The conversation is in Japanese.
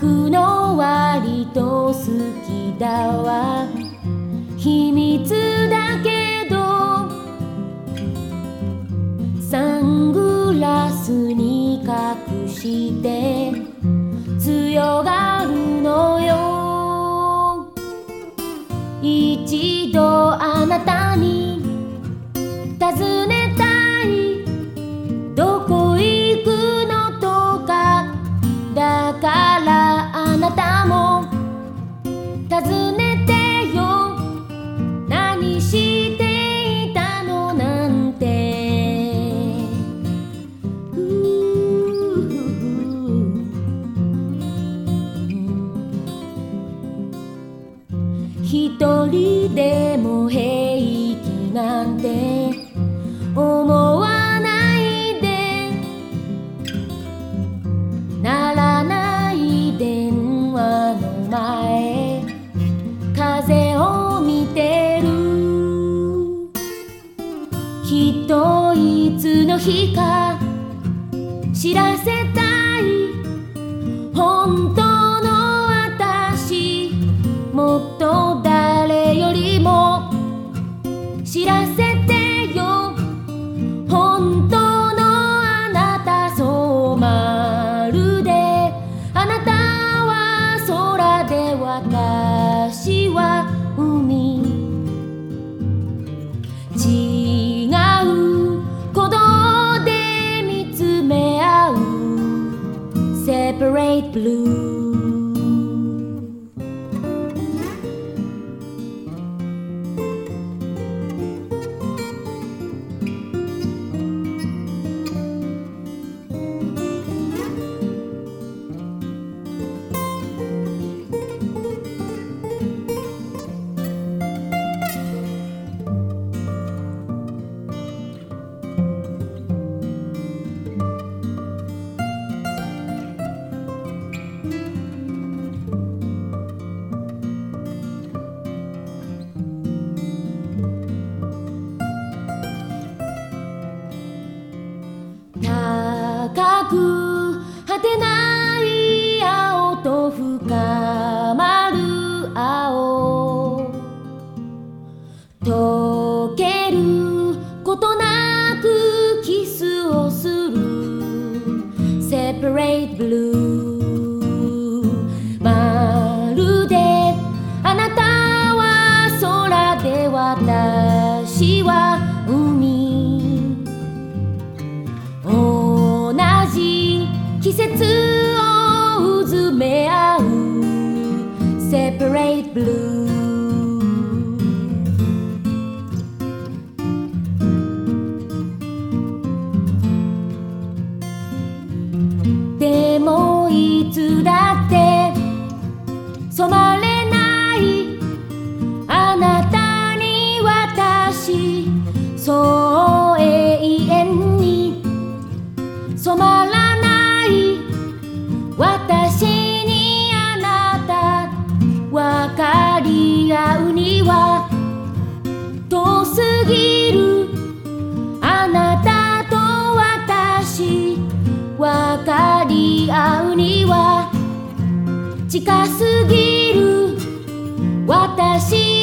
くの割と好きだわ。秘密だけどサングラスに隠して尋ねてよ。何していたのなんて。一人でも平気なんて思わきっといつの日か知らせたい Blue く果てない青と深まる青。溶けることなくキスをする。Separate Blue まるであなたは空で私は海。季節をうずめ合う Separate Blue でもいつだって染ますぎる。あなたと私分かり合うには近すぎる。私